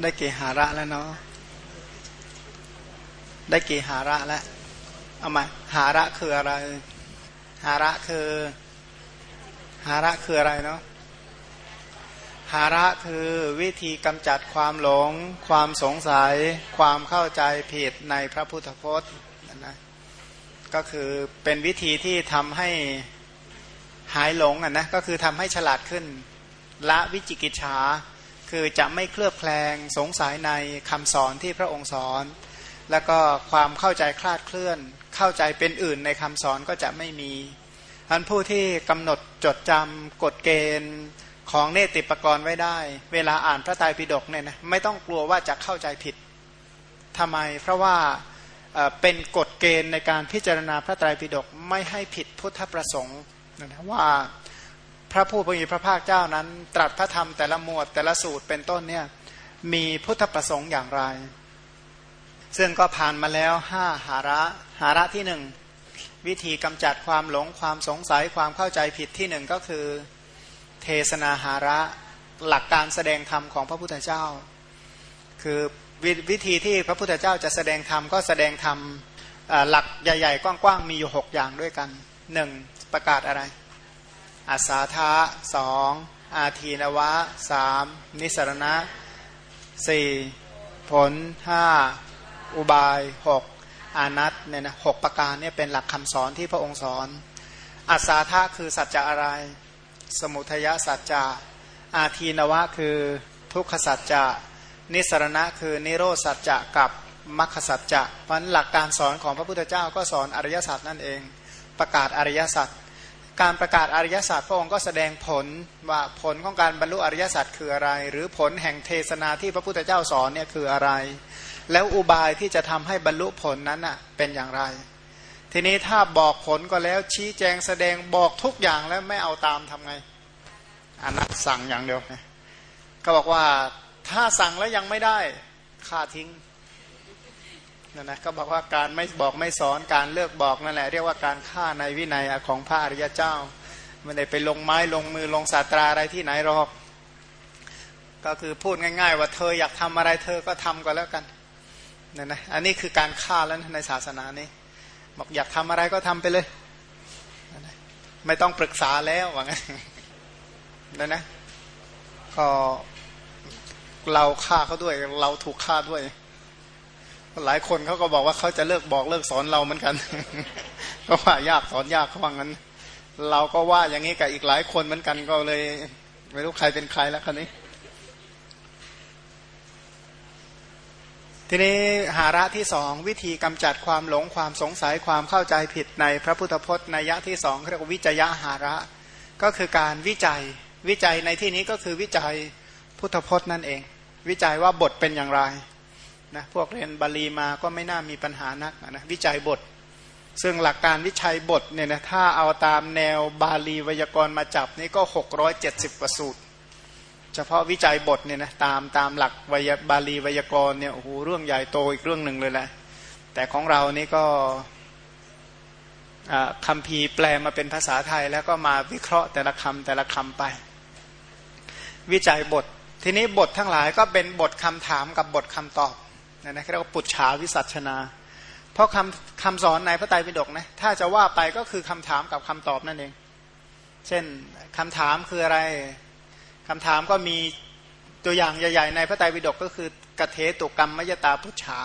ได้กี่หาระแล้วเนาะได้กี่หาระแล้วเอามาหาระคืออะไร หาระคือ หาระคืออะไรเนาะหาระคือวิธีกำจัดความหลง ความสงสัย ความเข้าใจผิดในพระพุทธพจน์นะก็คือเป็นวิธีที่ทำให้หายหลงอะนะก็คือทำให้ฉลาดขึ้น ละวิจิกิจฉา คือจะไม่เคลือบแคลงสงสัยในคำสอนที่พระองค์สอน แล้วก็ความเข้าใจคลาดเคลื่อน เข้าใจเป็นอื่นในคำสอนก็จะไม่มีท่านผู้ที่กำหนดจดจำกฎเกณฑ์ของเนติปกรณ์ไว้ได้ เวลาอ่านพระไตรปิฎกเนี่ยนะไม่ต้องกลัวว่าจะเข้าใจผิดทำไม เพราะว่าเป็นกฎเกณฑ์ในการพิจารณาพระไตรปิฎกไม่ให้ผิดพุทธประสงค์นะว่า พระผู้มีพระภาคเจ้านั้น ตรัสพระธรรมแต่ละหมวดแต่ละสูตรเป็นต้นเนี่ยมีพุทธประสงค์อย่างไร ซึ่งก็ผ่านมาแล้วห้าหาระหาระที่หนึ่งวิธีกำจัดความหลงความสงสัยความเข้าใจผิดที่หนึ่งก็คือเทศนาหาระหลักการแสดงธรรมของพระพุทธเจ้า คือววิธีที่พระพุทธเจ้าจะแสดงธรรมก็แสดงธรรมหลักใหญ่ ๆ กว้างๆมีอยู่หกอย่างด้วยกันหนึ่งประกาศอะไร อาสาทะสองอาทีนวะสามนิสรณะสี่ผลห้าอุบายหกอานัตเนี่ยนะหกประการเนี่ยเป็นหลักคำสอนที่พระองค์สอนอาสาทะคือสัจจะอะไร สมุทยสัจจะอาทีนวะคือทุกขสัจจะนิสรณะคือนิโรสัจจะกับมัคคสัจจะเพราะหลักการสอนของพระพุทธเจ้าก็สอนอริยสัจนั่นเอง ประกาศอริยสัจ การประกาศอริยศาสัจพระองค์ก็แสดงผลว่าผลของการบรรลุอริยศาสัจคืออะไร หรือผลแห่งเทศนาที่พระพุทธเจ้าสอนเนี่ยคืออะไร แล้วอุบายที่จะทำให้บรรลุผลนั้นอะเป็นอย่างไร ทีนี้ถ้าบอกผลก็แล้วชี้แจงแสดงบอกทุกอย่างแล้วไม่เอาตามทำไงอนัตสั่งอย่างเดียวก็บอกว่าถ้าสั่งแล้วยังไม่ได้ฆ่าทิ้ง นั่นนะก็บอกว่าการไม่บอกไม่สอนการเลือกบอกนั่นแหละเรียกว่าการฆ่าในวินัยของพระอริยเจ้าไม่ได้ไปลงไม้ลงมือลงสาสตราอะไรที่ไหนหรอก ก็คือพูดง่าย ๆ ว่าเธออยากทำอะไรเธอก็ทำก็แล้วกันนั่นนะอันนี้คือการฆ่าแล้วในศาสนานี้บอกอยากทำอะไรก็ทำไปเลย ไม่ต้องปรึกษาแล้วว่างั้นนะนะก็เราฆ่าเขาด้วย เราถูกฆ่าด้วย หลายคนเขาก็บอกว่าเขาจะเลิกบอกเลิกสอนเราเหมือนกันก็ว่ายากสอนยากเขาว่างั้น เราก็ว่าอย่างนี้กับอีกหลายคนเหมือนกันก็เลย ไม่รู้ใครเป็นใครแล้วคนนี้ ทีนี้หาระที่สองวิธีกำจัดความหลงความสงสัยความเข้าใจผิดในพระพุทธพจน์ในยะที่สองเรียกว่าวิจยะหาระ ก็คือการวิจัยวิจัยในที่นี้ก็คือวิจัยพุทธพจน์นั่นเอง วิจัยว่าบทเป็นอย่างไร นะพวกเรียนบาลีมาก็ไม่น่ามีปัญหานักนะวิจัยบท ซึ่งหลักการวิจัยบทเนี่ยนะถ้าเอาตามแนวบาลีวยากรณ์มาจับนี่ก็หกร้อยเจ็ดสิบประสูตร เฉพาะวิจัยบทเนี่ยนะตามตามหลักวยบาลีวยากรณ์เนี่ยโอ้โหเรื่องใหญ่โตอีกเรื่องหนึ่งเลยแหละแต่ของเรานี่ก็คำพีแปลมาเป็นภาษาไทยแล้วก็มาวิเคราะห์แต่ละคำแต่ละคำไป วิจัยบท ทีนี้บททั้งหลายก็เป็นบทคำถามกับบทคำตอบ นะนะเรียกว่าปุจฉาวิสัชนา เพราะคำคำสอนในพระไตรปิฎกนะถ้าจะว่าไปก็คือคำถามกับคำตอบนั่นเอง เช่นคำถามคืออะไรคำถามก็มีตัวอย่างใหญ่ๆ ในพระไตรปิฎกก็คือกเทตุกรรมมยตาปุจฉา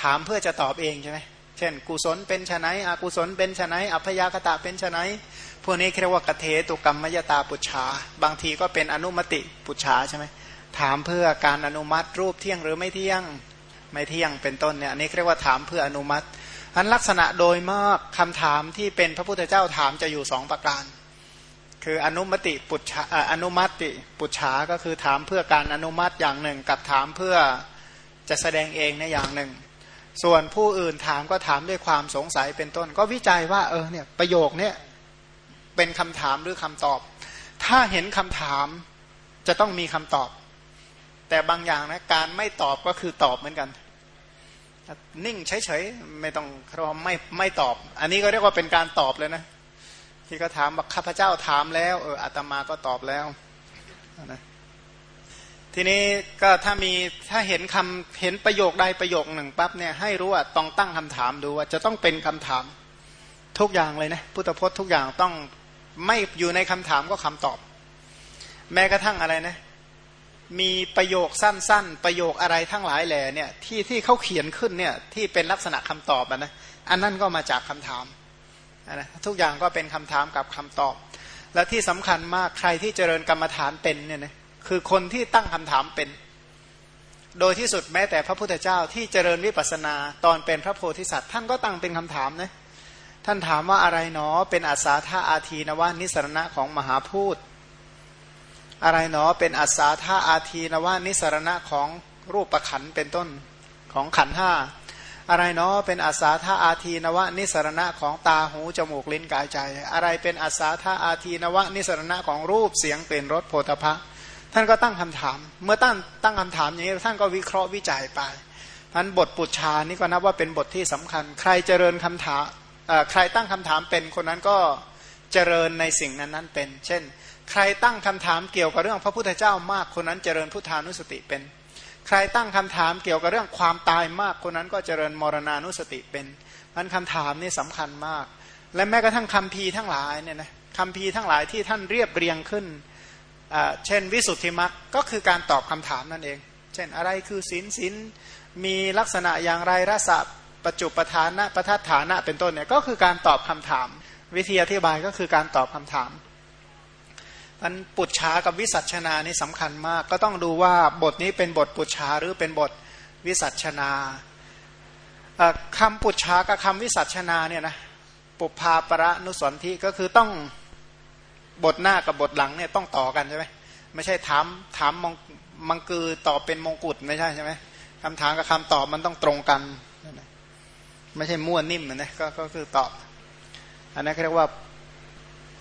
ถามเพื่อจะตอบเองใช่ไหมเช่น กุศลเป็นไนอกุศลเป็นไนอัพยากตะเป็นไนพวกนี้เรียกว่ากเทตุกรรมมยตาปุจฉา บางทีก็เป็นอนุมติปุจฉาใช่ไหมถามเพื่อการอนุมัติรูปเที่ยงหรือไม่เที่ยง ไม่เที่ยงเป็นต้นเนี่ยอันี่เรียกว่าถามเพื่ออนุมัติอันลักษณะโดยมากคำถามที่เป็นพระพุทธเจ้าถามจะอยู่สองประการ คืออนุมติปุจฉาอนุมัติปุจฉาก็คือถามเพื่อการอนุมัติอย่างหนึ่ง กับถามเพื่อจะแสดงเองในอย่างหนึ่ง ส่วนผู้อื่นถามก็ถามด้วยความสงสัยเป็นต้น ก็วิจัยว่าเออเนี่ยประโยคเนี่ยเป็นคำถามหรือคำตอบ ถ้าเห็นคำถามจะต้องมีคำตอบ แต่บางอย่างนะการไม่ตอบก็คือตอบเหมือนกัน นิ่งเฉยๆไม่ต้องเราไม่ไม่ตอบ อันนี้ก็เรียกว่าเป็นการตอบเลยนะ ที่เขาถามว่าข้าพเจ้าถามแล้วเอออาตมาก็ตอบแล้วนะทีนี้ก็ถ้ามีถ้าเห็นคำเห็นประโยคใดประโยคหนึ่งปั๊บเนี่ยให้รู้ว่าต้องตั้งคำถามดูว่าจะต้องเป็นคำถามทุกอย่างเลยนะพุทธพจน์ทุกอย่างต้องไม่อยู่ในคำถามก็คำตอบ แม้กระทั่งอะไรนะ มีประโยคสั้น ๆ ประโยคอะไรทั้งหลายแหล่เนี่ยที่ที่เขาเขียนขึ้นเนี่ยที่เป็นลักษณะคำตอบนะอันนั้นก็มาจากคำถามนะทุกอย่างก็เป็นคำถามกับคำตอบ และที่สำคัญมากใครที่เจริญกรรมฐานเป็นเนี่ยนะคือคนที่ตั้งคำถามเป็น โดยที่สุดแม้แต่พระพุทธเจ้าที่เจริญวิปัสนาตอนเป็นพระโพธิสัตว์ ท่านก็ตั้งเป็นคำถามนะท่านถามว่าอะไรหนอเป็นอาสาธาอาทีนวานิสรณะของมหาพูด อะไรหนอเป็นอาสาธาอาทีนวานิสรณะของรูปประขันเป็นต้นของขันห้าอะไรเนาะเป็นอาสาธาอาทีนวะนิสรณะของตาหูจมูกลิ้นกายใจ อะไรเป็นอาสาธาอาทีนวะนิสรณะของรูปเสียงเป็นรสโพธพะท่านก็ตั้งคำถาม เมื่อตั้งตั้งคำถามอย่างนี้ท่านก็วิเคราะห์วิจัยไปท่านบทปุจชานี่ก็นับว่าเป็นบทที่สำคัญ ใครเจริญคำถามใครตั้งคำถามเป็นคนนั้นก็เจริญในสิ่งนั้นนั้นเป็น เช่น ใครตั้งคำถามเกี่ยวกับเรื่องพระพุทธเจ้ามากคนนั้นเจริญพุทธานุสติเป็น ใครตั้งคำถามเกี่ยวกับเรื่องความตายมากคนนั้นก็เจริญมรณานุสติเป็นมันคำถามนี่สำคัญมาก และแม้กระทั่งคำพีทั้งหลายเนี่ยนะคำพีทั้งหลายที่ท่านเรียบเรียงขึ้นเช่น วิสุทธิมรรคก็คือการตอบคำถามนั่นเอง เช่นอะไรคือศีลศีลมีลักษณะอย่างไรรสะปัจจุปทานะประทัดฐานะเป็นต้นเนี่ยก็คือการตอบคำถาม วิธีอธิบายก็คือการตอบคำถาม มันปุจฉากับวิสัชนานี่สำคัญมาก ก็ต้องดูว่าบทนี้เป็นบทปุจฉาหรือเป็นบทวิสัชนาคำปุจฉากับคำวิสัชนาเนี่ยนะปุพาประนุสนธิก็คือต้องบทหน้ากับบทหลังเนี่ยต้องต่อกันใช่ไหมไม่ใช่ถามถามมงมังคือตอบเป็นมงกุฎไม่ใช่ใช่ไหมคำถามกับคำตอบมันต้องตรงกัน ไม่ใช่มั่วนิ่มนะก็ก็คือตอบ อันนั้นเรียกว่า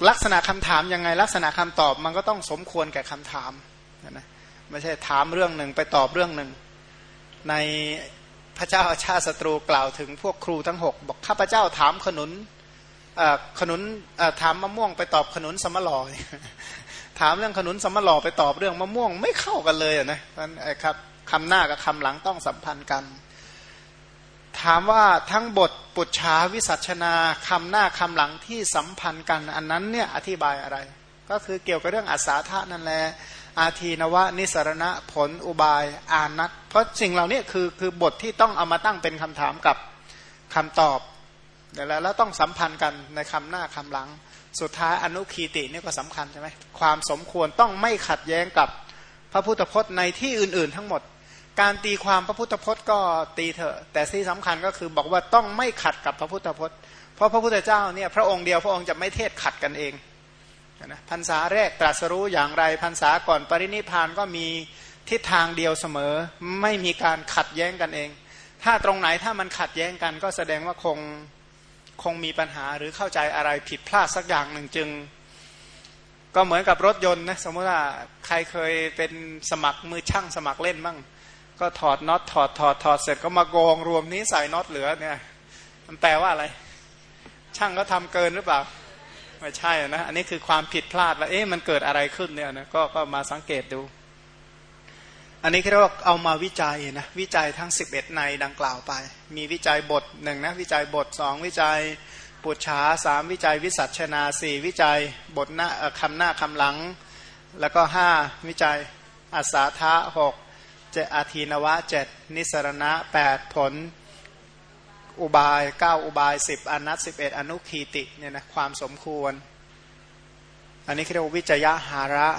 ลักษณะคำถามยังไง ลักษณะคำตอบมันก็ต้องสมควรแก่คำถามนะไม่ใช่ถามเรื่องหนึ่งไปตอบเรื่องหนึ่ง ในพระเจ้าอาชาศัตรูกล่าวถึงพวกครูทั้งหกบอกข้าพเจ้าถามขนุนขนุนถามมะม่วงไปตอบขนุนสมลอยถามเรื่องขนุนสมลอไปตอบเรื่องมะม่วงไม่เข้ากันเลยนะนั่นครับคำหน้ากับคำหลังต้องสัมพันธ์กัน ถามว่าทั้งบทปุจฉาวิสัชนาคำหน้าคำหลังที่สัมพันธ์กันอันนั้นเนี่ยอธิบายอะไร ก็คือเกี่ยวกับเรื่องอาสาทะนั่นแหละอาทีนวะนิสรณะผลอุบายอานักเพราะสิ่งเหล่านี้คือคือบทที่ต้องเอามาตั้งเป็นคำถามกับคำตอบแล้วแล้วต้องสัมพันธ์กันในคำหน้าคำหลัง สุดท้ายอนุคีตินี่ก็สำคัญใช่ไหมความสมควรต้องไม่ขัดแย้งกับพระพุทธพจน์ในที่อื่น ๆ ทั้งหมด การตีความพระพุทธพจน์ก็ตีเถอะ แต่ที่สำคัญก็คือบอกว่าต้องไม่ขัดกับพระพุทธพจน์ เพราะพระพุทธเจ้าเนี่ยพระองค์เดียวพระองค์จะไม่เทศขัดกันเองนะพรรษาแรกตรัสรู้อย่างไรพรรษาก่อนปรินิพานก็มีทิศทางเดียวเสมอ ไม่มีการขัดแย้งกันเอง ถ้าตรงไหนถ้ามันขัดแย้งกัน ก็แสดงว่าคงคงมีปัญหาหรือเข้าใจอะไรผิดพลาดสักอย่างหนึ่งจึง ก็เหมือนกับรถยนต์นะสมมติว่าใครเคยเป็นสมัครมือช่างสมัครเล่นบ้าง ก็ถอดน็อตถอดถอดถอดเสร็จก็มากองรวมนี้ใส่น็อตเหลือเนี่ยมันแปลว่าอะไร ช่างก็ทำเกินหรือเปล่าไม่ใช่นะอันนี้คือความผิดพลาดแล้วเอ๊ะมันเกิดอะไรขึ้นเนี่ยนะก็ก็มาสังเกตดู อันนี้เรียกว่าเอามาวิจัยนะวิจัยทั้ง 11 ในดังกล่าวไป มีวิจัยบทหนึ่งนะวิจัยบทสองวิจัยปุจฉาสามวิจัยวิสัชนาสี่วิจัยบทหน้าคำหน้าคำหลัง แล้วก็ห้าวิจัยอาสาทะหก เจอาทีนวะเจ็ดนิสรณะแปดผลอุบายเก้าอุบายสิบอนัตสิบเอ็ดอนุคีติเนี่ยนะความสมควร อันนี้เรียกว่าวิจยะหาระ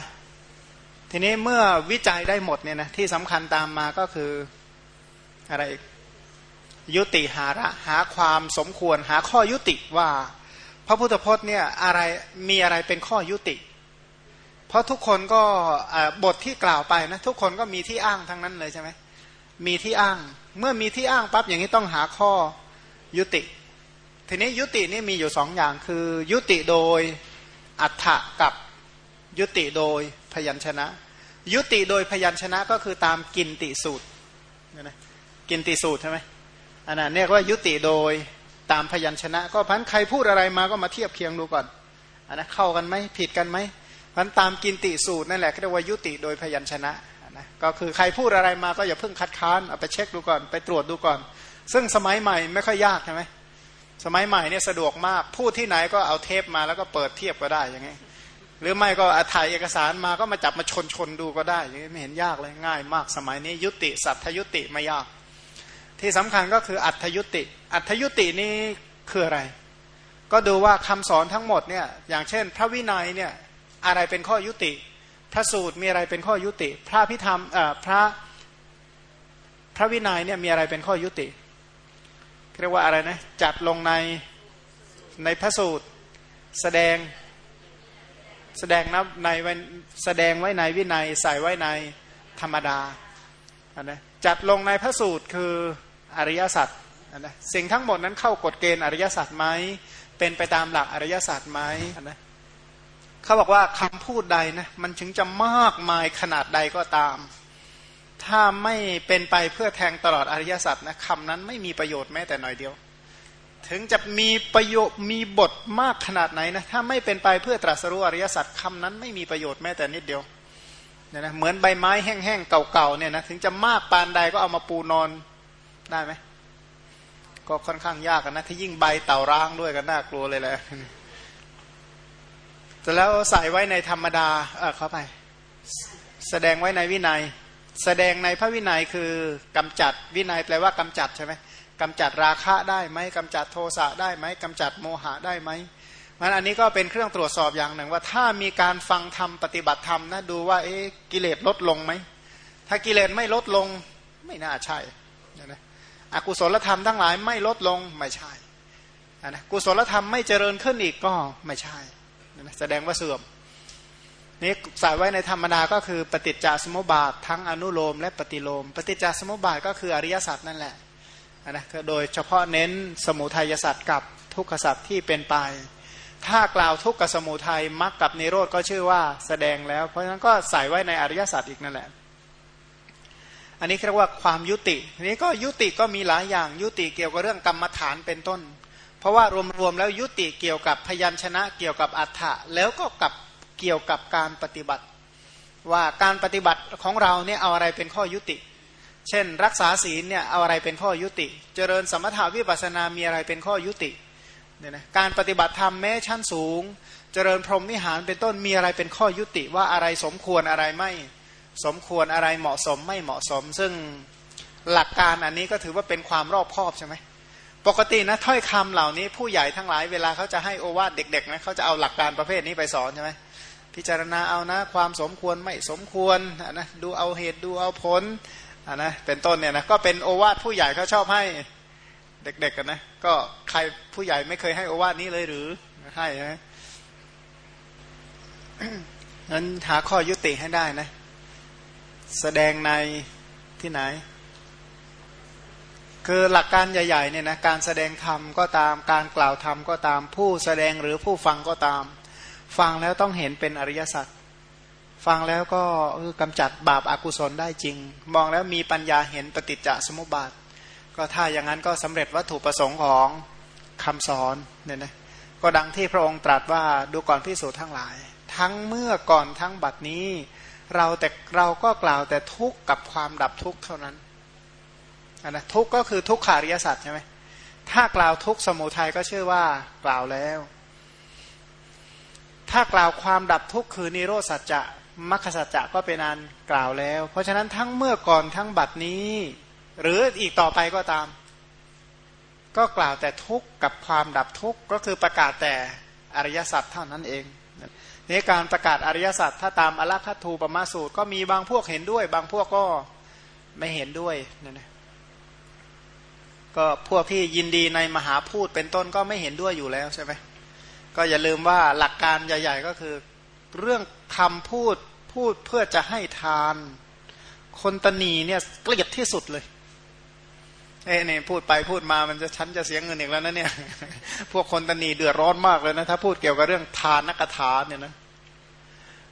ทีนี้เมื่อวิจัยได้หมดเนี่ยนะที่สำคัญตามมาก็คืออะไรยุติหาระหาความสมควรหาข้อยุติว่า พระพุทธพจน์เนี่ยอะไรมีอะไรเป็นข้อยุติ เพราะทุกคนก็บทที่กล่าวไปนะทุกคนก็มีที่อ้างทั้งนั้นเลยใช่ไหมมีที่อ้าง เมื่อมีที่อ้างปั๊บอย่างนี้ต้องหาข้อยุติ ทีนี้ยุตินี่มีอยู่สองอย่างคือ ยุติโดยอัฏฐะกับยุติโดยพยัญชนะ ยุติโดยพยัญชนะก็คือตามกินติสูตรนะกินติสูตรใช่ไหมอันนั้นเรียกว่ายุติโดยตามพยัญชนะ ก็พันใครพูดอะไรมาก็มาเทียบเคียงดูก่อนอันนั้นเข้ากันไหมผิดกันไหม พันตามกินติสูตรนั่นแหละเรียกว่ายุติโดยพยัญชนะนะก็คือใครพูดอะไรมาก็อย่าเพิ่งคัดค้านเอาไปเช็คดูก่อนไปตรวจดูก่อน ซึ่งสมัยใหม่ไม่ค่อยยากใช่ไหมสมัยใหม่เนี่ยสะดวกมากพูดที่ไหนก็เอาเทปมาแล้วก็เปิดเทียบก็ได้อย่างงี้หรือไม่ก็ถ่ายเอกสารมาก็มาจับมาชนชนดูก็ได้อย่างนี้ไม่เห็นยากเลยง่ายมาก สมัยนี้ยุติสัทธยุติไม่ยาก ที่สำคัญก็คืออัธยุติ อัธยุตินี่คืออะไร ก็ดูว่าคำสอนทั้งหมดเนี่ยอย่างเช่น พระวินัยเนี่ย อะไรเป็นข้อยุติ พระสูตรมีอะไรเป็นข้อยุติ พระพิธรรมพระพระวินัยเนี่ยมีอะไรเป็นข้อยุติเรียกว่าอะไรนะจัดลงในในพระสูตรแสดงแสดงนับในแสดงไว้ในวินัยใส่ไว้ในธรรมดานะจัดลงในพระสูตรคืออริยสัจนะสิ่งทั้งหมดนั้นเข้ากฎเกณฑ์อริยสัจไหมเป็นไปตามหลักอริยสัจไหมนะ เขาบอกว่าคำพูดใดนะมันถึงจะมากมายขนาดใดก็ตาม ถ้าไม่เป็นไปเพื่อแทงตลอดอริยสัจนะคำนั้นไม่มีประโยชน์แม้แต่หน่อยเดียว ถึงจะมีประโยชน์มีบทมากขนาดไหนนะถ้าไม่เป็นไปเพื่อตรัสรู้อริยสัจคำนั้นไม่มีประโยชน์แม้แต่นิดเดียวเนี่ยนะเหมือนใบไม้แห้งๆเก่าๆเนี่ยนะถึงจะมากปานใดก็เอามาปูนอนได้ไหมก็ค่อนข้างยากนะถ้ายิ่งใบเต่าร้างด้วยก็น่ากลัวเลยแหละ แต่แล้วใส่ไว้ในธรรมดา เออเข้าไป แสดงไว้ในวินัย แสดงในพระวินัยคือกำจัดวินัยแปลว่ากำจัดใช่ไหมกำจัดราคะได้ไหมกำจัดโทสะได้ไหมกำจัดโมหะได้ไหมมันอันนี้ก็เป็นเครื่องตรวจสอบอย่างหนึ่งว่า ถ้ามีการฟังธรรมปฏิบัติธรรมนะดูว่าเอ๊กิเลสลดลงไหมถ้ากิเลสไม่ลดลงไม่น่าใช่นะอกุศลธรรมทั้งหลายไม่ลดลงไม่ใช่นะกุศลธรรมไม่เจริญขึ้นอีกก็ไม่ใช่ แสดงว่าเสื่อมนี่ใส่ไว้ในธรรมดาก็คือปฏิจจสมุปบาททั้งอนุโลม และปฏิโลม ปฏิจจสมุปบาทก็คืออริยสัจนั่นแหละนะโดยเฉพาะเน้นสมุทัยสัตว์กับทุกขสัตว์ที่เป็นไป ถ้ากล่าวทุกขสมุทัยมักกับนิโรธก็ชื่อว่าแสดงแล้ว เพราะฉะนั้นก็ใส่ไว้ในอริยสัจอีกนั่นแหละ อันนี้เรียกว่าความยุตินี้ก็ยุติก็มีหลายอย่างยุติเกี่ยวกับเรื่องกรรมฐานเป็นต้น เพราะว่ารวมๆแล้วยุติเกี่ยวกับพยัญชนะเกี่ยวกับอัฏฐะแล้วก็กับเกี่ยวกับการปฏิบัติ ว่าการปฏิบัติของเราเนี่ยเอาอะไรเป็นข้อยุติ เช่น รักษาศีลเนี่ยเอาอะไรเป็นข้อยุติ เจริญสมถาวิปัสนามีอะไรเป็นข้อยุติเนี่ยนะการปฏิบัติธรรมแม้ชั้นสูง เจริญพรหมวิหารเป็นต้นมีอะไรเป็นข้อยุติว่าอะไรสมควรอะไรไม่สมควรอะไรเหมาะสมไม่เหมาะสม ซึ่งหลักการอันนี้ก็ถือว่าเป็นความรอบคอบใช่ไหม ปกตินะถ้อยคำเหล่านี้ ผู้ใหญ่ทั้งหลายเวลาเขาจะให้โอวาทเด็กๆนะเขาจะเอาหลักการประเภทนี้ไปสอนใช่ไหมพิจารณาเอานะ ความสมควรไม่สมควรนะดูเอาเหตุดูเอาผลอ่านะเป็นต้นเนี่ยนะก็เป็นโอวาทผู้ใหญ่เขาชอบให้เด็กๆกันนะก็ใครผู้ใหญ่ไม่เคยให้โอวาทนี้เลยหรือให้นะนั้นหาข้อยุติให้ได้นะ แสดงในที่ไหน คือหลักการใหญ่ๆเนี่ยนะการแสดงธรรมก็ตามการกล่าวธรรมก็ตามผู้แสดงหรือผู้ฟังก็ตาม ฟังแล้วต้องเห็นเป็นอริยสัจฟังแล้วก็กำจัดบาปอากุศลได้จริง มองแล้วมีปัญญาเห็นปฏิจจสมุปบาท ก็ถ้าอย่างนั้นก็สำเร็จวัตถุประสงค์ของคำสอนเนี่ยนะก็ดังที่พระองค์ตรัสว่าดูก่อนพิสูจน์ทั้งหลาย ทั้งเมื่อก่อนทั้งบัดนี้ เราแต่เราก็กล่าวแต่ทุกข์กับความดับทุกข์เท่านั้น นะทุกก็คือทุกขาริยสัจใช่ไหมถ้ากล่าวทุกสมุทัยก็ชื่อว่ากล่าวแล้ว ถ้ากล่าวความดับทุกข์คือนิโรธสัจจะมัคคสัจจะก็เป็นอันกล่าวแล้ว เพราะฉะนั้นทั้งเมื่อก่อนทั้งบัดนี้ หรืออีกต่อไปก็ตาม ก็กล่าวแต่ทุกข์กับความดับทุกข์ก็คือประกาศแต่อริยสัจเท่านั้นเองนี่การประกาศอริยสัจถ้าตามอลัคัตูปมาสูตร ก็มีบางพวกเห็นด้วย บางพวกก็ไม่เห็นด้วยนี่นะ ก็พวกที่ยินดีในมหาพูดเป็นต้นก็ไม่เห็นด้วยอยู่แล้วใช่ไหมก็อย่าลืมว่าหลักการใหญ่ ๆ ก็คือ เรื่องคำพูดพูดเพื่อจะให้ทาน คนตนีเนี่ยเกลียดที่สุดเลยเอ้เนี่ยพูดไปพูดมามันจะฉันจะเสียเงินอีกแล้วนะเนี่ยพวกคนตนีเดือดร้อนมากเลยนะถ้าพูดเกี่ยวกับเรื่องทานนักถาเนี่ยนะ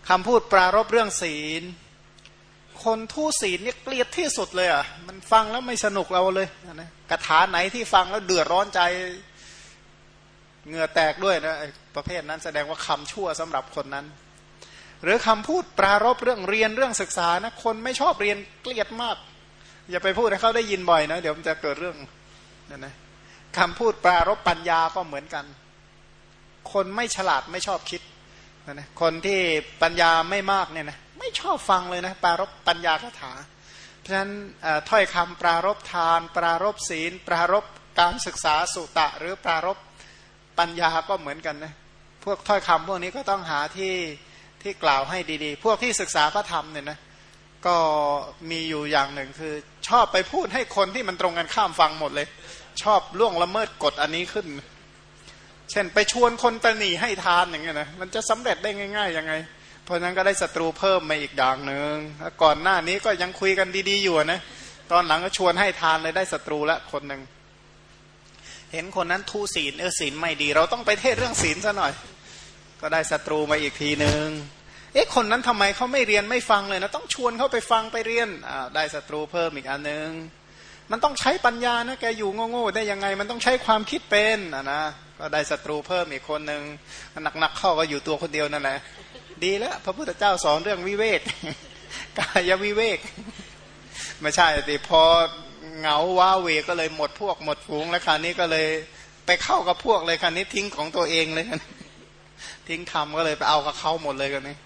คำพูดปรารบเรื่องศีล คนทุศีลเนี่ยเกลียดที่สุดเลยอะมันฟังแล้วไม่สนุกเราเลยนะกถาไหนที่ฟังแล้วเดือดร้อนใจเหงื่อแตกด้วยนะประเภทนั้นแสดงว่าคำชั่วสำหรับคนนั้น หรือคำพูดปรารบเรื่องเรียนเรื่องศึกษานะคนไม่ชอบเรียนเกลียดมาก อย่าไปพูดให้เขาได้ยินบ่อยนะเดี๋ยวมันจะเกิดเรื่องนั่นะคำพูดปรารบปัญญาก็เหมือนกัน คนไม่ฉลาดไม่ชอบคิดนะคนที่ปัญญาไม่มากเนี่ยนะ ชอบฟังเลยนะ ปรารบปัญญาคาถา เพราะฉะนั้นถ้อยคำปรารบทาน ปรารบศีล ปรารบการศึกษาสุตะ หรือปรารบปัญญาก็เหมือนกันนะพวกถ้อยคำพวกนี้ก็ต้องหาที่ที่กล่าวให้ดีๆ พวกที่ศึกษาพระธรรมเนี่ยนะก็มีอยู่อย่างหนึ่งคือ ชอบไปพูดให้คนที่มันตรงกันข้ามฟังหมดเลย ชอบล่วงละเมิดกฎอันนี้ขึ้น เช่นไปชวนคนตนีให้ทานอย่างเงี้ยนะมันจะสำเร็จได้ง่ายๆยังไง เพราะนั้นก็ได้ศัตรูเพิ่มมาอีกอย่างหนึ่งก่อนหน้านี้ก็ยังคุยกันดีๆอยู่นะ ตอนหลังก็ชวนให้ทานเลยได้ศัตรูละคนหนึ่ง เห็นคนนั้นทุศีลเออศีลไม่ดี เราต้องไปเทศเรื่องศีลซะหน่อย ก็ได้ศัตรูมาอีกทีหนึ่งเอ๊ะคนนั้นทำไมเขาไม่เรียนไม่ฟังเลยนะ ต้องชวนเขาไปฟังไปเรียนอ่าได้ศัตรูเพิ่มอีกอันหนึ่งมันต้องใช้ปัญญานะแกอยู่โง่ๆได้ยังไง มันต้องใช้ความคิดเป็นอะนะก็ได้ศัตรูเพิ่มอีกคนหนึ่งหนักๆเข้าก็อยู่ตัวคนเดียวนั่นแหละ ดีแล้ว พระพุทธเจ้าสอนเรื่องวิเวกกายวิเวกไม่ใช่แต่พอเหงาว้าเวก็เลยหมดพวกหมดฝูงแล้วคราวนี้ก็เลยไปเข้ากับพวกเลยคราวนี้ทิ้งของตัวเองเลยทิ้งธรรมก็เลยไปเอากับเขาหมดเลยกันนี้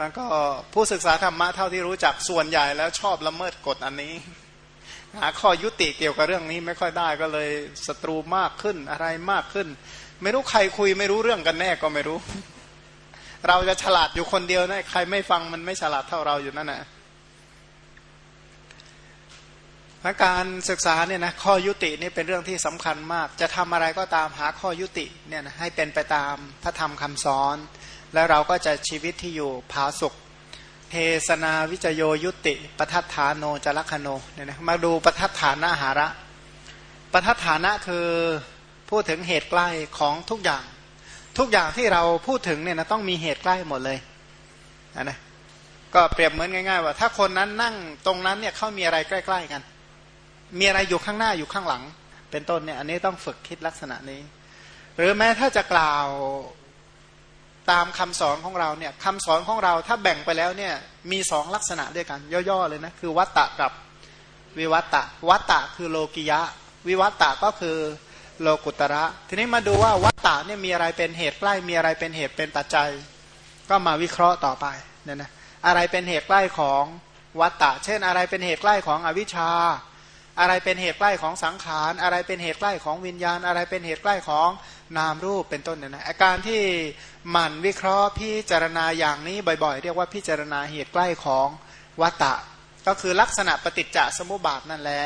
มันก็ผู้ศึกษาธรรมะเท่าที่รู้จักส่วนใหญ่แล้วชอบละเมิดกฎอันนี้ หาข้อยุติเกี่ยวกับเรื่องนี้ไม่ค่อยได้ก็เลยศัตรูมากขึ้นอะไรมากขึ้น ไม่รู้ใครคุยไม่รู้เรื่องกันแน่ก็ไม่รู้ เราจะฉลาดอยู่คนเดียวนะใครไม่ฟังมันไม่ฉลาดเท่าเราอยู่นั่นแหละการศึกษาเนี่ยนะข้อยุตินี่เป็นเรื่องที่สำคัญมาก จะทำอะไรก็ตามหาข้อยุติเนี่ยนะให้เป็นไปตามพระธรรมคำสอน แล้วเราก็จะชีวิตที่อยู่ผาสุกเทศนาวิจโยยุติปทัฏฐานโนจลักขโนเนี่ยนะมาดูปทัฏฐานะหาระปทัฏฐานะคือพูดถึงเหตุใกล้ของทุกอย่าง ทุกอย่างที่เราพูดถึงเนี่ยนะต้องมีเหตุใกล้หมดเลยนะก็เปรียบเหมือนง่าย ๆ ว่า ถ้าคนนั้นนั่งตรงนั้นเนี่ยเขามีอะไรใกล้ ๆกัน มีอะไรอยู่ข้างหน้าอยู่ข้างหลัง เป็นต้นเนี่ยอันนี้ต้องฝึกคิดลักษณะนี้ หรือแม้ถ้าจะกล่าวตามคำสอนของเราเนี่ยคำสอนของเราถ้าแบ่งไปแล้วเนี่ยมีสองลักษณะด้วยกัน ย่อๆเลยนะคือวัตตะกับวิวัตตะวัตตะคือโลกิยะ วิวัตตะก็คือ โลกุตระ ทีนี้มาดูว่าวัตตะเนี่ยมีอะไรเป็นเหตุใกล้มีอะไรเป็นเหตุเป็นปัจจัย ก็มาวิเคราะห์ต่อไปเนี่ยนะอะไรเป็นเหตุใกล้ของวัตตะ เช่น อะไรเป็นเหตุใกล้ของอวิชชา อะไรเป็นเหตุใกล้ของสังขาร อะไรเป็นเหตุใกล้ของวิญญาณ อะไรเป็นเหตุใกล้ของนามรูปเป็นต้นเนี่ยนะอาการที่หมั่นวิเคราะห์พิจารณาอย่างนี้บ่อยๆ เรียกว่าพิจารณาเหตุใกล้ของวัตตะ ก็คือลักษณะปฏิจจสมุปบาทนั่นแหละ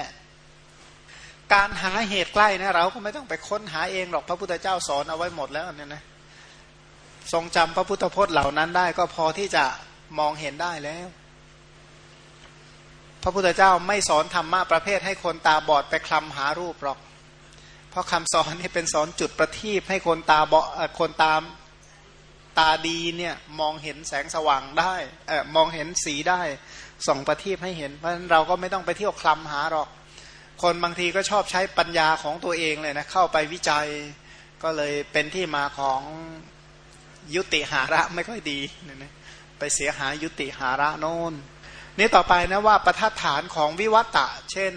การหาเหตุใกล้นะเราก็ไม่ต้องไปค้นหาเองหรอกพระพุทธเจ้าสอนเอาไว้หมดแล้วเนี่ยนะทรงจำพระพุทธพจน์เหล่านั้นได้ก็พอที่จะมองเห็นได้แล้ว พระพุทธเจ้าไม่สอนธรรมะประเภทให้คนตาบอดไปคลำหารูปหรอก เพราะคำสอนนี่เป็นสอนจุดประทีปให้คนตาบอดคนตามตาดีเนี่ยมองเห็นแสงสว่างได้เออมองเห็นสีได้ส่องประทีปให้เห็นเพราะฉะนั้นเราก็ไม่ต้องไปเที่ยวคลำหาหรอก คนบางทีก็ชอบใช้ปัญญาของตัวเองเลยนะเข้าไปวิจัยก็เลยเป็นที่มาของยุติหาระไม่ค่อยดีเนี่ยไปเสียหายยุติหาระโน่นนี่ต่อไปนะว่าประทัดฐานของวิวัตะ เช่น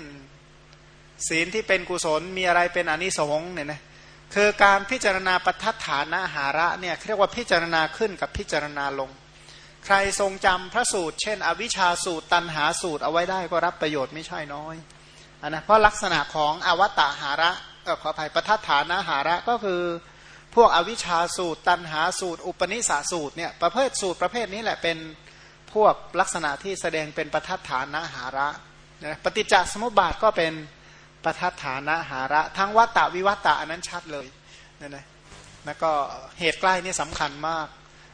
ศีลที่เป็นกุศลมีอะไรเป็นอนิสงส์เนี่ยนะคือการพิจารณาประทัดฐานอาหาระเนี่ยเรียกว่าพิจารณาขึ้นกับพิจารณาลง ใครทรงจำพระสูตร เช่น อวิชชาสูตรตันหาสูตรเอาไว้ได้ก็รับประโยชน์ไม่ใช่น้อย อนนะเพราะลักษณะของอวตาหาระเออขออภัยประทัดฐานาหาระก็คือพวกอวิชชาสูตร ตันหาสูตร อุปนิสาสูตรเนี่ยประเภทสูตรประเภทนี้แหละเป็นพวกลักษณะที่แสดงเป็นประทัดฐานะหาระนะปฏิจจสมุปบาทก็เป็นประทัดฐานะหาระ ทั้งวัตตะวิวัตตะอันนั้นชัดเลยนะนะแล้วก็เหตุใกล้นี่สำคัญมาก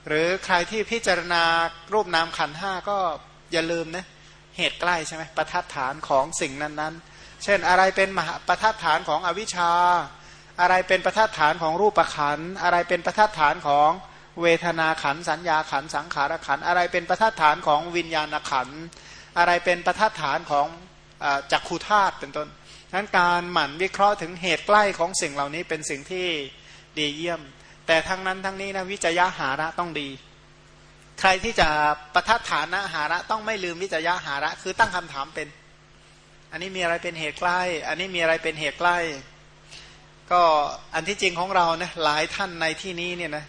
หรือใครที่พิจารณารูปนามขันห้าก็อย่าลืมนะเหตุใกล้ใช่ไหมประทัดฐานของสิ่งนั้นๆ เช่นอะไรเป็นมหาประทัดฐานของอวิชชา อะไรเป็นประทัดฐานของรูปขัน อะไรเป็นประทัดฐานของเวทนาขันสัญญาขันสังขารขันอะไรเป็นประทัดฐานของวิญญาณขันอะไรเป็นประทัดฐานของจักขุธาตุเป็นต้นนั้นการหมั่นวิเคราะห์ถึงเหตุใกล้ของสิ่งเหล่านี้เป็นสิ่งที่ดีเยี่ยม แต่ทั้งนั้นทั้งนี้นะวิจยะหาระต้องดี ใครที่จะประทัดฐานะหาระต้องไม่ลืมวิจยะหาระ คือตั้งคำถามเป็น อันนี้มีอะไรเป็นเหตุใกล้ อันนี้มีอะไรเป็นเหตุใกล้ ก็อันที่จริงของเรานะหลายท่านในที่นี้เนี่ยนะ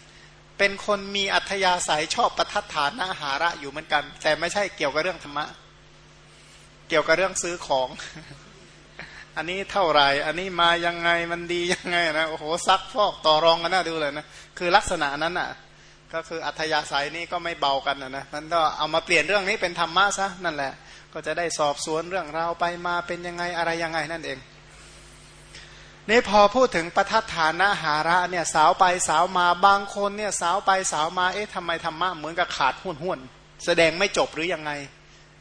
เป็นคนมีอัธยาศัยชอบประทัดฐานอาหาระอยู่เหมือนกัน แต่ไม่ใช่เกี่ยวกับเรื่องธรรมะ เกี่ยวกับเรื่องซื้อของ อันนี้เท่าไหร่ อันนี้มายังไงมันดียังไงนะโอ้โหซักฟอกต่อรองกันน่าดูเลยนะคือลักษณะนั้นอะ ก็คืออัธยาศัยนี่ก็ไม่เบากันนะนะมันก็เอามาเปลี่ยนเรื่องนี้เป็นธรรมะซะนั่นแหละ ก็จะได้สอบสวนเรื่องราวไปมาเป็นยังไงอะไรยังไงนั่นเอง นี่พอพูดถึงประทัดฐานหาระเนี่ยสาวไปสาวมาบางคนเนี่ยสาวไปสาวมาเอ๊ะทำไมธรรมะเหมือนกับขาดหุ่นหุ่นแสดงไม่จบหรือยังไง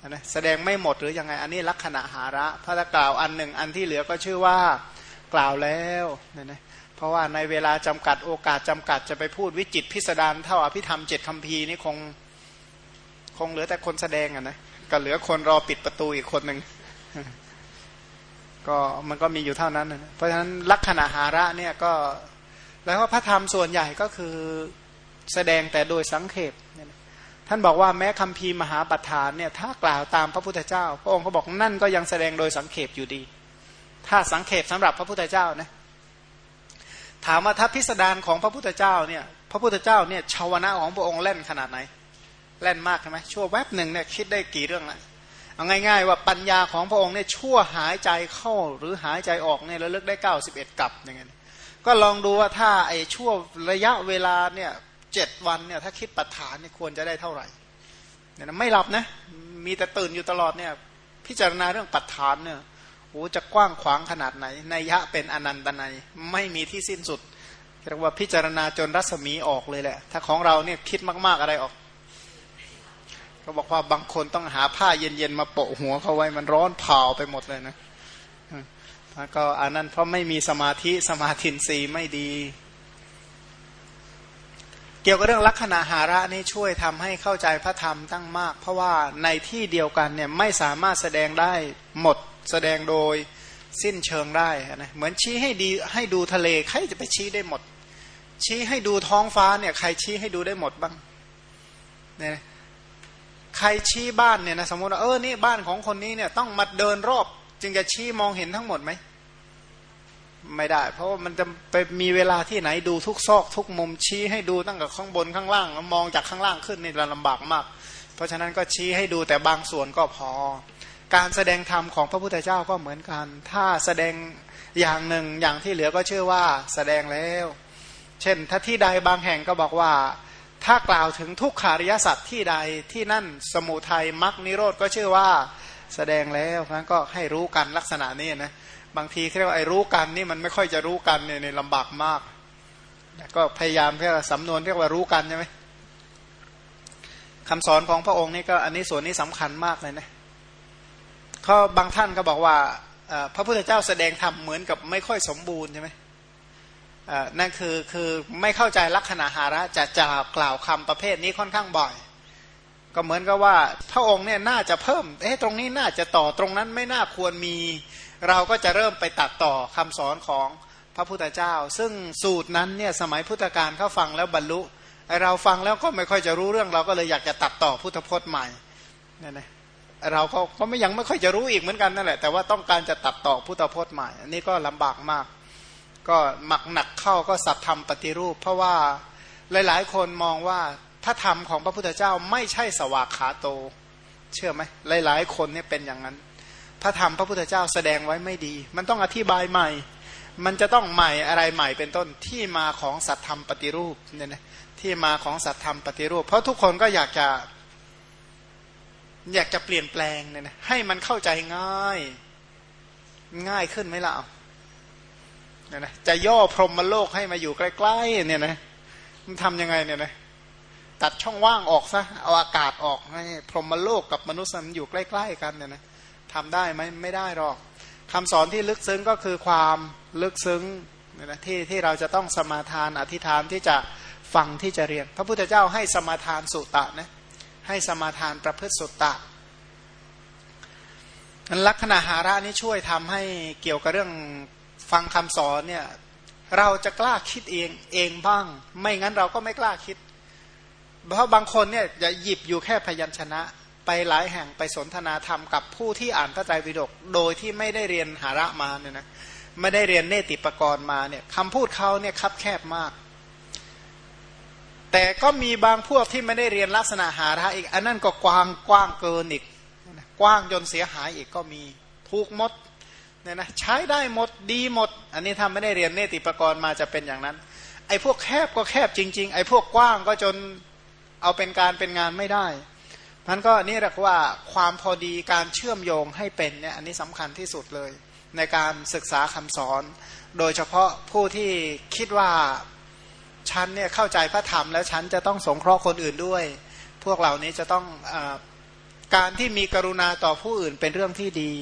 นะแสดงไม่หมดหรือยังไง อันนี้ลักษณะหาระพระตะกล่าวอันหนึ่งอันที่เหลือก็ชื่อว่ากล่าวแล้วเนี่ยนะเพราะว่าในเวลาจำกัดโอกาสจำกัดจะไปพูดวิจิตพิสดารเท่าอภิธรรมเจ็ดคำพีนี่คงคงเหลือแต่คนแสดงอะนะ ก็เหลือคนรอปิดประตูอีกคนหนึ่งก็มันก็มีอยู่เท่านั้นนะเพราะฉะนั้นลักษณะหาระเนี่ยก็แล้วว่าพระธรรมส่วนใหญ่ก็คือแสดงแต่โดยสังเขปท่านบอกว่าแม้คำพีมหาปัฏฐานเนี่ยถ้ากล่าวตามพระพุทธเจ้า พระองค์เขาบอกนั่นก็ยังแสดงโดยสังเขปอยู่ดี ถ้าสังเขปสำหรับพระพุทธเจ้านะถามว่าถ้าพิสดารของพระพุทธเจ้าเนี่ยพระพุทธเจ้าเนี่ยชาวนะของพระองค์เล่นขนาดไหน เล่นมากใช่ไหมชั่วแวบหนึ่งเนี่ยคิดได้กี่เรื่องละเอาง่าย ๆ ว่าปัญญาของพระองค์เนี่ยชั่วหายใจเข้าหรือหายใจออกเนี่ยระลึกได้เก้าสิบเอ็ดกับอย่างเงี้ยก็ลองดูว่าถ้าไอ้ชั่วระยะเวลาเนี่ยเจ็ดวันเนี่ยถ้าคิดปัฏฐานเนี่ยควรจะได้เท่าไหร่เนี่ยไม่หลับนะมีแต่ตื่นอยู่ตลอดเนี่ยพิจารณาเรื่องปัฏฐานเนี่ยโอ้จะกว้างขวางขนาดไหนนัยยะเป็นอนันตนัยไม่มีที่สิ้นสุดเรียกว่าพิจารณาจนรัศมีออกเลยแหละ ถ้าของเราเนี่ยคิดมาก ๆอะไรออก เขาบอกว่าบางคนต้องหาผ้าเย็นๆมาโปะหัวเขาไว้มันร้อนเผาไปหมดเลยนะแล้วก็อันนั้นเพราะไม่มีสมาธิสมาธินรีไม่ดี เกี่ยวกับเรื่องลักษณะหาระนี่ช่วยทำให้เข้าใจพระธรรมตั้งมาก เพราะว่าในที่เดียวกันเนี่ยไม่สามารถแสดงได้หมดแสดงโดยสิ้นเชิงได้นะเหมือนชี้ให้ดีให้ดูทะเลใครจะไปชี้ได้หมด ชี้ให้ดูท้องฟ้าเนี่ยใครชี้ให้ดูได้หมดบ้างเนี่ย ใครชี้บ้านเนี่ยนะสมมติว่าเออนี่บ้านของคนนี้เนี่ยต้องมาเดินรอบ จึงจะชี้มองเห็นทั้งหมดไหมไม่ได้ เพราะว่ามันจะไปมีเวลาที่ไหนดูทุกซอก ทุกมุมชี้ให้ดูตั้งแต่ข้างบนข้างล่างมองจากข้างล่างขึ้นนี่ลำบากมาก เพราะฉะนั้นก็ชี้ให้ดูแต่บางส่วนก็พอ การแสดงธรรมของพระพุทธเจ้าก็เหมือนกัน ถ้าแสดงอย่างหนึ่งอย่างที่เหลือก็เชื่อว่าแสดงแล้ว เช่นถ้าที่ใดบางแห่งก็บอกว่า ถ้ากล่าวถึงทุกขาริยสัตว์ที่ใดที่นั่นสมุทัยมักนิโรธก็ชื่อว่าแสดงแล้วนั้นก็ให้รู้กันลักษณะนี้นะบางทีเรียกว่าไอ้รู้กันนี่มันไม่ค่อยจะรู้กันเนี่ยลำบากมาก ก็พยายามเรียกว่าสำนวนเรียกว่ารู้กันใช่ไหมคำสอนของพระองค์นี่ก็อันนี้ส่วนนี้สำคัญมากเลยนะเขาบางท่านก็บอกว่าพระพุทธเจ้าแสดงธรรมเหมือนกับไม่ค่อยสมบูรณ์ใช่ไหม นั่นคือคือไม่เข้าใจลักษณะหาระจะจะกล่าวคำประเภทนี้ค่อนข้างบ่อย ก็เหมือนกับว่าพระองค์เนี่ยน่าจะเพิ่มเอ๊ะตรงนี้น่าจะต่อตรงนั้นไม่น่าควรมี เราก็จะเริ่มไปตัดต่อคำสอนของพระพุทธเจ้า ซึ่งสูตรนั้นเนี่ยสมัยพุทธกาลเขาฟังแล้วบรรลุเราฟังแล้วก็ไม่ค่อยจะรู้เรื่องเราก็เลยอยากจะตัดต่อพุทธพจน์ใหม่นี่นะเราก็ก็ไม่ยังไม่ค่อยจะรู้อีกเหมือนกันนั่นแหละแต่ว่าต้องการจะตัดต่อพุทธพจน์ใหม่อันนี้ก็ลำบากมาก ก็หมักหนักเข้าก็สัตธรรมปฏิรูป เพราะว่าหลาย ๆ คนมองว่าพระธรรมของพระพุทธเจ้าไม่ใช่สวากขาโต เชื่อไหมหลาย ๆ คนเนี่ยเป็นอย่างนั้น พระธรรมพระพุทธเจ้าแสดงไว้ไม่ดี มันต้องอธิบายใหม่ มันจะต้องใหม่อะไรใหม่เป็นต้นที่มาของสัตธรรมปฏิรูปเนี่ยนะที่มาของสัตธรรมปฏิรูป เพราะทุกคนก็อยากจะอยากจะเปลี่ยนแปลงเนี่ยนะให้มันเข้าใจง่าย ง่ายขึ้นไหมล่ะ เนี่ยนะจะย่อพรหมโลกให้มาอยู่ใกล้ๆเนี่ยนะมันทำยังไงเนี่ยนะตัดช่องว่างออกซะเอาอากาศออกให้พรหมโลกกับมนุษย์มันอยู่ใกล้ ๆ กันเนี่ยนะทำได้ไหมไม่ได้หรอกคำสอนที่ลึกซึ้งก็คือความลึกซึ้งเนี่ยนะที่ที่เราจะต้องสมาทานอธิษฐานที่จะฟังที่จะเรียน พระพุทธเจ้าให้สมาทานสุตะนะให้สมาทานประพฤติสุตตะลักษณะหาระนี้ช่วยทำให้เกี่ยวกับเรื่อง ฟังคำสอนเนี่ยเราจะกล้าคิดเองเองบ้าง ไม่งั้นเราก็ไม่กล้าคิด เพราะบางคนเนี่ยจะหยิบอยู่แค่พยัญชนะ ไปหลายแห่งไปสนทนาธรรมกับผู้ที่อ่านพระไตรปิฎกโดยที่ไม่ได้เรียนหาระมาเนี่ยนะไม่ได้เรียนเนติปกรณ์มาเนี่ยคำพูดเขาเนี่ยคับแคบมาก แต่ก็มีบางพวกที่ไม่ได้เรียนลักษณะหาระอีก อันนั้นก็กว้างกว้างเกินอีกกว้างจนเสียหายอีกก็มีทุกมด เนี่ยนะใช้ได้หมดดีหมด อันนี้ทำไม่ได้เรียนเนติปกรณ์มาจะเป็นอย่างนั้น ไอ้พวกแคบก็แคบจริง ๆ ไอ้พวกกว้างก็จนเอาเป็นการเป็นงานไม่ได้มันก็นี่เรียกว่าความพอดีการเชื่อมโยงให้เป็นเนี่ยอันนี้สำคัญที่สุดเลย ในการศึกษาคำสอน โดยเฉพาะผู้ที่คิดว่าฉันเนี่ยเข้าใจพระธรรมแล้วฉันจะต้องสงเคราะห์คนอื่นด้วย พวกเหล่านี้จะต้องอการที่มีกรุณาต่อผู้อื่นเป็นเรื่องที่ดี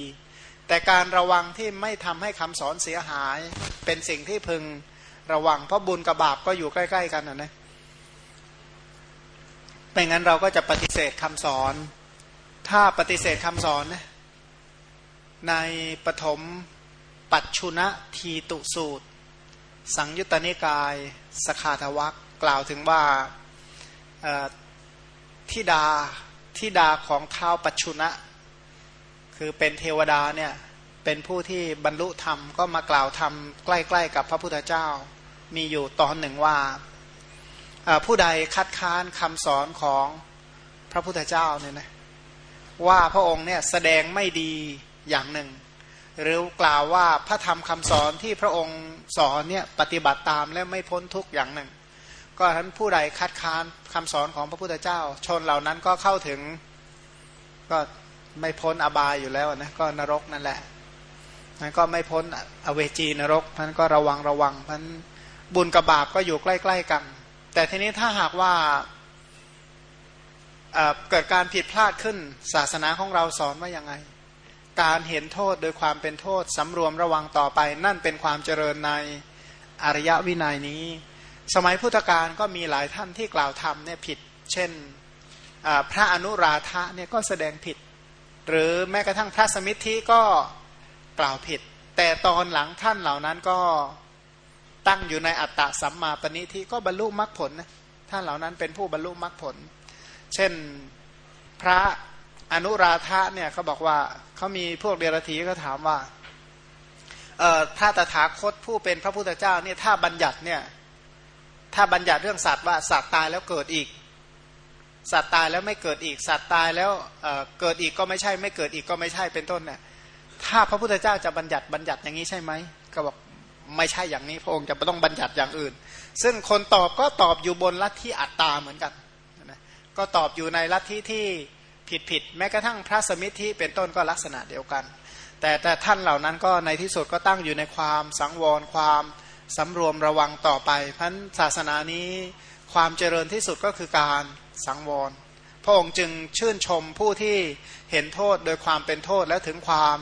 แต่การระวังที่ไม่ทำให้คำสอนเสียหาย เป็นสิ่งที่พึงระวัง เพราะบุญกับบาปก็อยู่ใกล้ ๆ กันนะนะไม่งั้นเราก็จะปฏิเสธคำสอน ถ้าปฏิเสธคำสอนนะในปฐมปัจชุนะทีตุสูตร สังยุตตนิกาย สขาทวักกล่าวถึงว่าทิดาทิดาของเท้าปัจชุนะ คือเป็นเทวดาเนี่ยเป็นผู้ที่บรรลุธรรมก็มากล่าวธรรมใกล้ ๆ กับพระพุทธเจ้า มีอยู่ตอนหนึ่งว่าผู้ใดคัดค้านคำสอนของพระพุทธเจ้าเนี่ยนะว่าพระองค์เนี่ยแสดงไม่ดีอย่างหนึ่ง หรือกล่าวว่าพระธรรมคำสอนที่พระองค์สอนเนี่ยปฏิบัติตามและไม่พ้นทุกอย่างหนึ่ง ก็ท่านผู้ใดคัดค้านคำสอนของพระพุทธเจ้า ชนเหล่านั้นก็เข้าถึงก็ ไม่พ้นอบายอยู่แล้วนะก็นรกนั่นแหละนั้นก็ไม่พ้นอเวจีนรกพันก็ระวังระวังพันบุญกับบาปก็อยู่ใกล้ ๆกัน แต่ทีนี้ถ้าหากว่าเกิดการผิดพลาดขึ้น ศาสนาของเราสอนว่ายังไง การเห็นโทษโดยความเป็นโทษสำรวมระวังต่อไป นั่นเป็นความเจริญในอริยวินัยนี้ สมัยพุทธกาลก็มีหลายท่านที่กล่าวธรรมเนี่ยผิด เช่นพระอนุราธะเนี่ยก็แสดงผิด หรือแม้กระทั่งพระสมิทธิก็กล่าวผิด แต่ตอนหลังท่านเหล่านั้นก็ตั้งอยู่ในอัตตะสัมมาปณิทิก็บรรลุมรรคผลนะท่านเหล่านั้นเป็นผู้บรรลุมรรคผล เช่นพระอนุราธะเนี่ยเขาบอกว่าเขามีพวกเดรัจฉีก็ถามว่าถ้าตถาคตผู้เป็นพระพุทธเจ้าเนี่ยถ้าบัญญัติเนี่ยถ้าบัญญัติเรื่องสัตว์ว่าสัตว์ตายแล้วเกิดอีก สัตว์ตายแล้วไม่เกิดอีกสัตว์ตายแล้วเเกิดอีกก็ไม่ใช่ ไม่เกิดอีกก็ไม่ใช่เป็นต้นเนี่ยถ้าพระพุทธเจ้าจะบัญญัติบัญญัติอย่างนี้ใช่ไหมก็บอกไม่ใช่อย่างนี้พระองค์จะต้องบัญญัติอย่างอื่น ซึ่งคนตอบก็ตอบอยู่บนลัทธิอัตตาเหมือนกันนะก็ตอบอยู่ในลัทธิที่ผิดผิดแม้กระทั่งพระสมิทธิเป็นต้นก็ลักษณะเดียวกัน แต่แต่ท่านเหล่านั้นก็ในที่สุดก็ตั้งอยู่ในความสังวรความสำรวมระวังต่อไปพันศาสนานี้ความเจริญที่สุดก็คือการ สังวร พระองค์จึงชื่นชมผู้ที่เห็นโทษโดยความเป็นโทษและถึงความ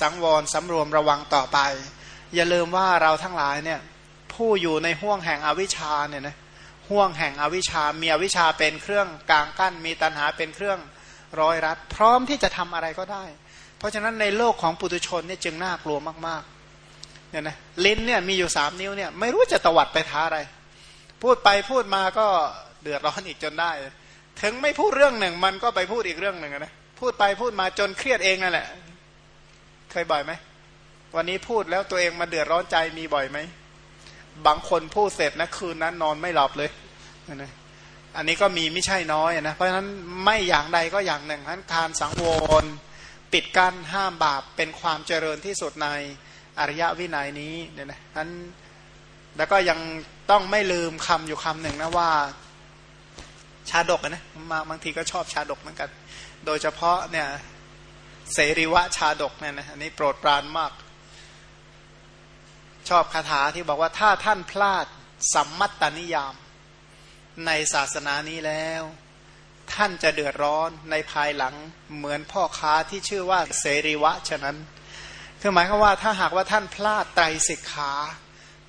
สังวรสำรวมระวังต่อไป อย่าลืมว่าเราทั้งหลายเนี่ยผู้อยู่ในห่วงแห่งอวิชชาเนี่ยนะห่วงแห่งอวิชชา มีอวิชชาเป็นเครื่องกลางกั้น มีตัณหาเป็นเครื่องร้อยรัด พร้อมที่จะทำอะไรก็ได้ เพราะฉะนั้นในโลกของปุถุชนเนี่ยจึงน่ากลัวมากๆเนี่ยนะลิ้นเนี่ยมีอยู่สามนิ้วเนี่ยไม่รู้จะตวัดไปท้าอะไร พูดไปพูดมาก็ เดือดร้อนอีกจนได้ ถึงไม่พูดเรื่องหนึ่ง มันก็ไปพูดอีกเรื่องหนึ่งนะพูดไปพูดมาจนเครียดเองนั่นแหละ เคยบ่อยไหมวันนี้พูดแล้วตัวเองมาเดือดร้อนใจมีบ่อยไหมบางคนพูดเสร็จนะคืนนั้นนอนไม่หลับเลยนะอันนี้ก็มีไม่ใช่น้อยนะ เพราะฉะนั้นไม่อย่างใดก็อย่างหนึ่งนั้นการสังวรปิดกั้นห้ามบาปเป็นความเจริญที่สุดในอริยวินัยนี้เนี่ยนะนั้นแล้วก็ยังต้องไม่ลืมคำอยู่คำหนึ่งนะว่า ชาดกนะมาบางทีก็ชอบชาดกเหมือนกัน โดยเฉพาะเนี่ยเสรีวะชาดกเนี่ยนะอันนี้โปรดปรานมาก ชอบคาถาที่บอกว่าถ้าท่านพลาดสัมมัตตนิยามในศาสนานี้แล้ว ท่านจะเดือดร้อนในภายหลังเหมือนพ่อค้าที่ชื่อว่าเสรีวะฉะนั้นคือหมายความว่าถ้าหากว่าท่านพลาดไตรสิกขา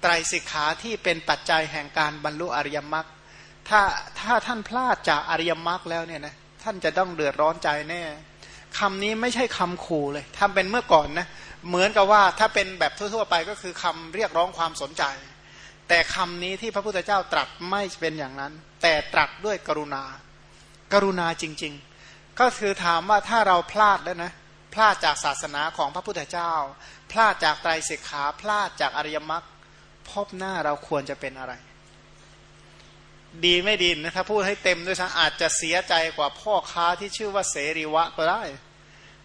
ไตรสิกขาที่เป็นปัจจัยแห่งการบรรลุอริยมรรค ถ้าถ้าท่านพลาดจากอริยมรรคแล้วเนี่ยนะท่านจะต้องเดือดร้อนใจแน่คำนี้ไม่ใช่คำขู่เลยทำเป็นเมื่อก่อนนะเหมือนกับว่าถ้าเป็นแบบทั่ว ๆ ไปก็คือคำเรียกร้องความสนใจ แต่คำนี้ที่พระพุทธเจ้าตรัสไม่เป็นอย่างนั้น แต่ตรัสด้วยกรุณา กรุณาจริง ๆ ก็คือถามว่าถ้าเราพลาดแล้วนะพลาดจากศาสนาของพระพุทธเจ้า พลาดจากไตรสิกขาพลาดจากอริยมรรคพบหน้าเราควรจะเป็นอะไร ดีไม่ดีนะถ้าพูดให้เต็มด้วยซ้ำอาจจะเสียใจกว่าพ่อค้าที่ชื่อว่าเสรีวะก็ได้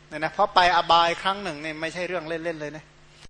เนี่ยนะเพราะไปอบายครั้งหนึ่งเนี่ยไม่ใช่เรื่องเล่นๆเลยนะ